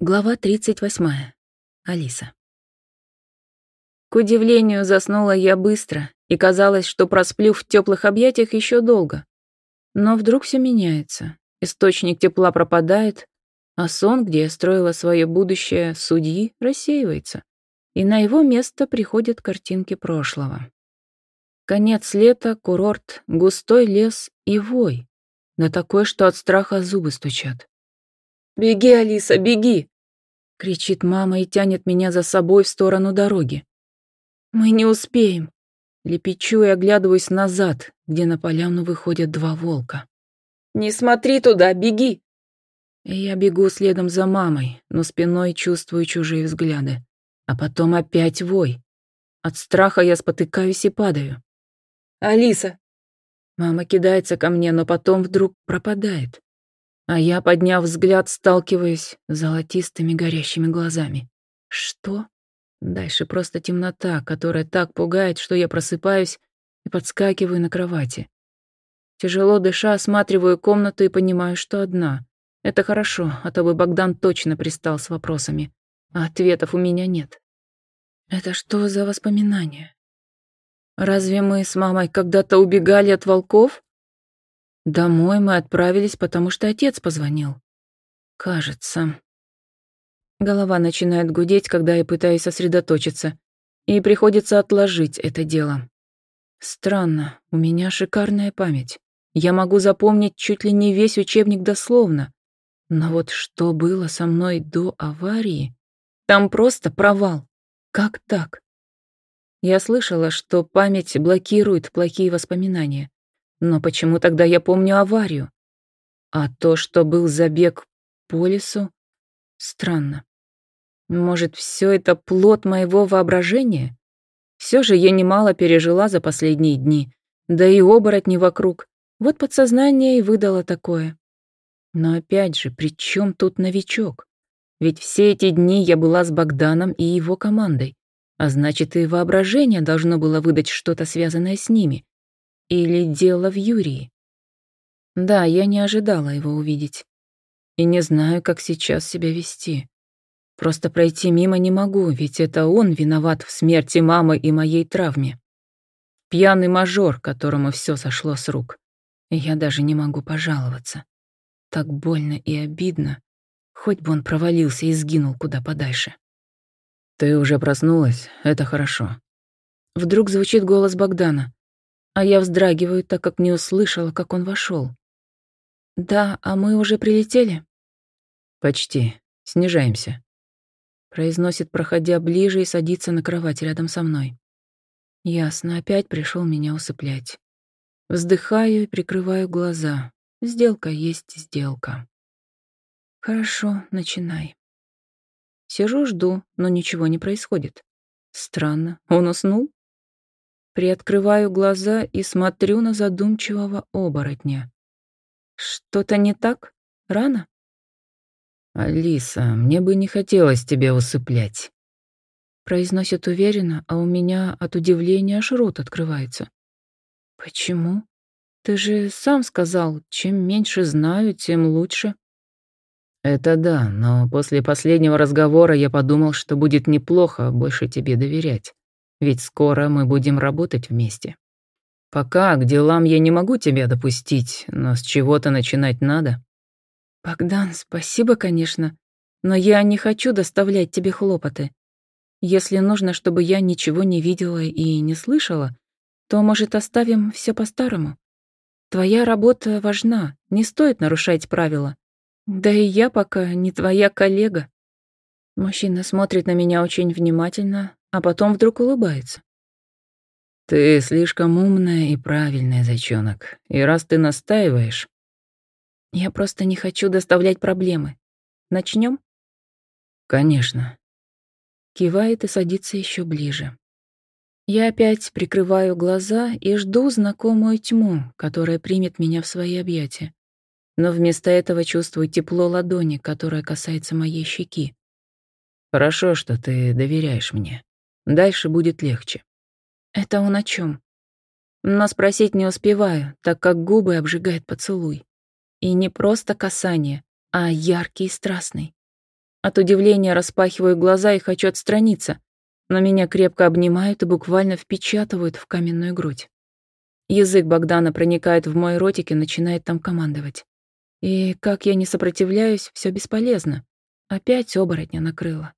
Глава 38. Алиса. К удивлению, заснула я быстро, и казалось, что просплю в теплых объятиях еще долго. Но вдруг все меняется. Источник тепла пропадает, а сон, где я строила свое будущее судьи, рассеивается, и на его место приходят картинки прошлого. Конец лета, курорт, густой лес и вой. Да такой, что от страха зубы стучат. «Беги, Алиса, беги!» — кричит мама и тянет меня за собой в сторону дороги. «Мы не успеем!» Лепечу и оглядываюсь назад, где на поляну выходят два волка. «Не смотри туда, беги!» и Я бегу следом за мамой, но спиной чувствую чужие взгляды. А потом опять вой. От страха я спотыкаюсь и падаю. «Алиса!» Мама кидается ко мне, но потом вдруг пропадает. А я, подняв взгляд, сталкиваюсь с золотистыми горящими глазами. Что? Дальше просто темнота, которая так пугает, что я просыпаюсь и подскакиваю на кровати. Тяжело дыша, осматриваю комнату и понимаю, что одна. Это хорошо, а то бы Богдан точно пристал с вопросами. А ответов у меня нет. Это что за воспоминания? Разве мы с мамой когда-то убегали от волков? Домой мы отправились, потому что отец позвонил. Кажется. Голова начинает гудеть, когда я пытаюсь сосредоточиться, и приходится отложить это дело. Странно, у меня шикарная память. Я могу запомнить чуть ли не весь учебник дословно. Но вот что было со мной до аварии, там просто провал. Как так? Я слышала, что память блокирует плохие воспоминания. Но почему тогда я помню аварию? А то, что был забег по лесу, странно. Может, все это плод моего воображения? Все же я немало пережила за последние дни, да и оборотни вокруг. Вот подсознание и выдало такое. Но опять же, при чем тут новичок? Ведь все эти дни я была с Богданом и его командой, а значит, и воображение должно было выдать что-то связанное с ними. Или дело в Юрии? Да, я не ожидала его увидеть. И не знаю, как сейчас себя вести. Просто пройти мимо не могу, ведь это он виноват в смерти мамы и моей травме. Пьяный мажор, которому все сошло с рук. И я даже не могу пожаловаться. Так больно и обидно. Хоть бы он провалился и сгинул куда подальше. «Ты уже проснулась? Это хорошо». Вдруг звучит голос Богдана а я вздрагиваю, так как не услышала, как он вошел. «Да, а мы уже прилетели?» «Почти. Снижаемся», — произносит, проходя ближе и садится на кровать рядом со мной. Ясно, опять пришел меня усыплять. Вздыхаю и прикрываю глаза. Сделка есть сделка. Хорошо, начинай. Сижу, жду, но ничего не происходит. Странно, он уснул? Приоткрываю глаза и смотрю на задумчивого оборотня. Что-то не так? Рано? «Алиса, мне бы не хотелось тебя усыплять», — произносит уверенно, а у меня от удивления аж рот открывается. «Почему? Ты же сам сказал, чем меньше знаю, тем лучше». «Это да, но после последнего разговора я подумал, что будет неплохо больше тебе доверять. Ведь скоро мы будем работать вместе. Пока к делам я не могу тебя допустить, но с чего-то начинать надо. Богдан, спасибо, конечно, но я не хочу доставлять тебе хлопоты. Если нужно, чтобы я ничего не видела и не слышала, то, может, оставим все по-старому. Твоя работа важна, не стоит нарушать правила. Да и я пока не твоя коллега. Мужчина смотрит на меня очень внимательно, а потом вдруг улыбается. «Ты слишком умная и правильная, зайчонок, и раз ты настаиваешь...» «Я просто не хочу доставлять проблемы. Начнем? «Конечно». Кивает и садится еще ближе. Я опять прикрываю глаза и жду знакомую тьму, которая примет меня в свои объятия. Но вместо этого чувствую тепло ладони, которая касается моей щеки. «Хорошо, что ты доверяешь мне. Дальше будет легче. Это он о чем? Но спросить не успеваю, так как губы обжигает поцелуй. И не просто касание, а яркий и страстный. От удивления распахиваю глаза и хочу отстраниться, но меня крепко обнимают и буквально впечатывают в каменную грудь. Язык Богдана проникает в мой ротик и начинает там командовать. И как я не сопротивляюсь, все бесполезно. Опять оборотня накрыло.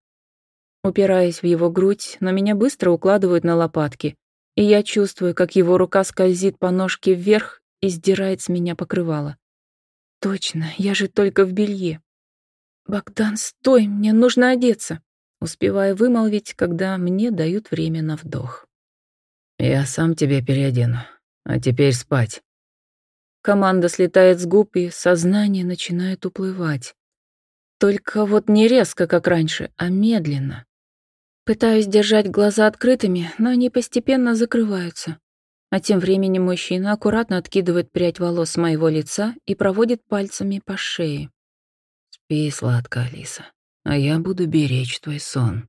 Упираясь в его грудь, но меня быстро укладывают на лопатки, и я чувствую, как его рука скользит по ножке вверх и сдирает с меня покрывало. Точно, я же только в белье. «Богдан, стой, мне нужно одеться!» Успеваю вымолвить, когда мне дают время на вдох. «Я сам тебя переодену. А теперь спать». Команда слетает с губ, и сознание начинает уплывать. Только вот не резко, как раньше, а медленно. Пытаюсь держать глаза открытыми, но они постепенно закрываются. А тем временем мужчина аккуратно откидывает прядь волос с моего лица и проводит пальцами по шее. «Спи, сладко, Алиса, а я буду беречь твой сон».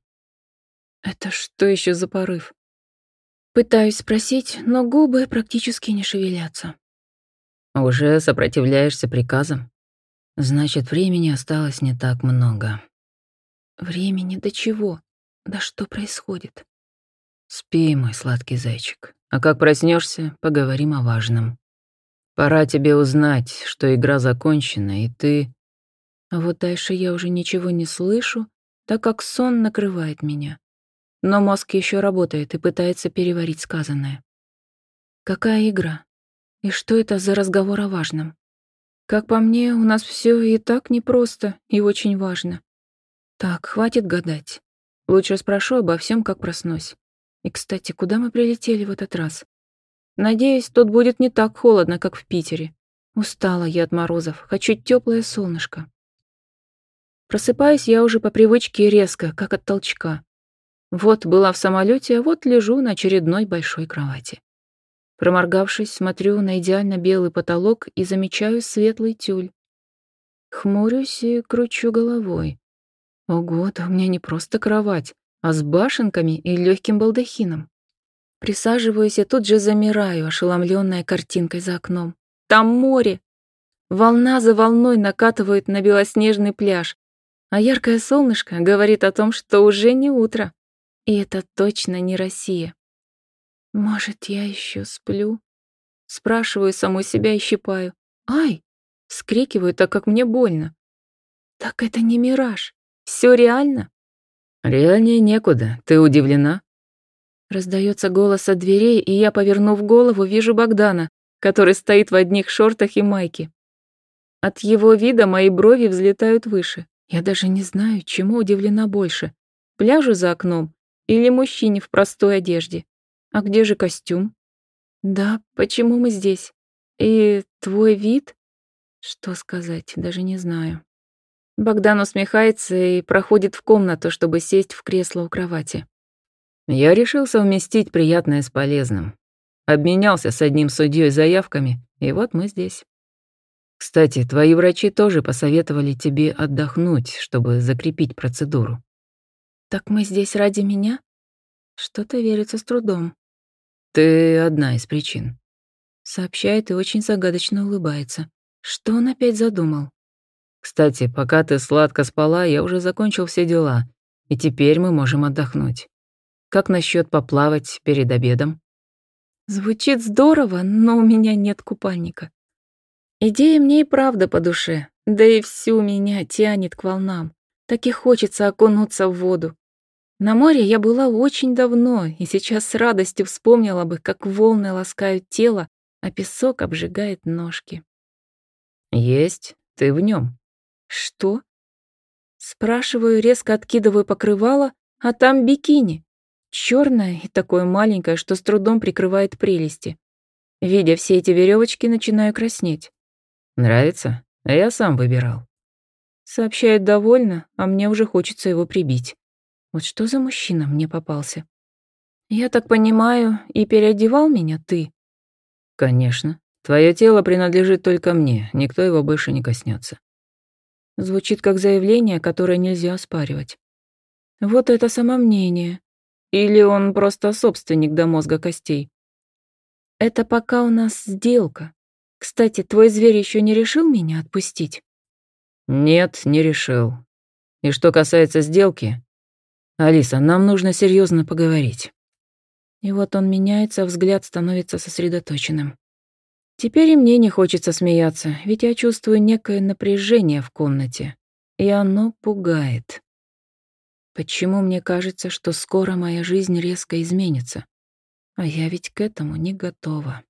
Это что еще за порыв? Пытаюсь спросить, но губы практически не шевелятся. Уже сопротивляешься приказам? Значит, времени осталось не так много. Времени до чего? Да что происходит? Спи, мой сладкий зайчик. А как проснешься, поговорим о важном. Пора тебе узнать, что игра закончена, и ты... А вот дальше я уже ничего не слышу, так как сон накрывает меня. Но мозг еще работает и пытается переварить сказанное. Какая игра? И что это за разговор о важном? Как по мне, у нас все и так непросто и очень важно. Так, хватит гадать. Лучше спрошу обо всем, как проснусь. И, кстати, куда мы прилетели в этот раз? Надеюсь, тут будет не так холодно, как в Питере. Устала я от морозов, хочу теплое солнышко. Просыпаюсь я уже по привычке резко, как от толчка. Вот была в самолете, а вот лежу на очередной большой кровати. Проморгавшись, смотрю на идеально белый потолок и замечаю светлый тюль. Хмурюсь и кручу головой. Ого, да у меня не просто кровать, а с башенками и легким балдахином. Присаживаюсь и тут же замираю, ошеломленная картинкой за окном. Там море! Волна за волной накатывает на белоснежный пляж, а яркое солнышко говорит о том, что уже не утро. И это точно не Россия. Может, я еще сплю? Спрашиваю саму себя и щипаю. Ай! Скрикиваю, так как мне больно. Так это не мираж. Все реально? Реальнее некуда. Ты удивлена? Раздается голос от дверей, и я, повернув голову, вижу Богдана, который стоит в одних шортах и майке. От его вида мои брови взлетают выше. Я даже не знаю, чему удивлена больше. Пляжу за окном или мужчине в простой одежде. А где же костюм? Да, почему мы здесь? И твой вид? Что сказать, даже не знаю. Богдан усмехается и проходит в комнату, чтобы сесть в кресло у кровати. Я решил совместить приятное с полезным. Обменялся с одним судьей заявками, и вот мы здесь. Кстати, твои врачи тоже посоветовали тебе отдохнуть, чтобы закрепить процедуру. Так мы здесь ради меня? Что-то верится с трудом. «Ты одна из причин», — сообщает и очень загадочно улыбается. Что он опять задумал? «Кстати, пока ты сладко спала, я уже закончил все дела, и теперь мы можем отдохнуть. Как насчет поплавать перед обедом?» Звучит здорово, но у меня нет купальника. Идея мне и правда по душе, да и всю меня тянет к волнам. Так и хочется окунуться в воду. На море я была очень давно, и сейчас с радостью вспомнила бы, как волны ласкают тело, а песок обжигает ножки. «Есть, ты в нем. «Что?» Спрашиваю, резко откидываю покрывало, а там бикини. Черное и такое маленькое, что с трудом прикрывает прелести. Видя все эти веревочки, начинаю краснеть. «Нравится? Я сам выбирал». Сообщает довольно, а мне уже хочется его прибить. Вот что за мужчина мне попался? Я так понимаю, и переодевал меня ты? Конечно. Твое тело принадлежит только мне, никто его больше не коснется. Звучит как заявление, которое нельзя оспаривать. Вот это самомнение. Или он просто собственник до мозга костей. Это пока у нас сделка. Кстати, твой зверь еще не решил меня отпустить? Нет, не решил. И что касается сделки... Алиса, нам нужно серьезно поговорить. И вот он меняется, взгляд становится сосредоточенным. Теперь и мне не хочется смеяться, ведь я чувствую некое напряжение в комнате, и оно пугает. Почему мне кажется, что скоро моя жизнь резко изменится? А я ведь к этому не готова.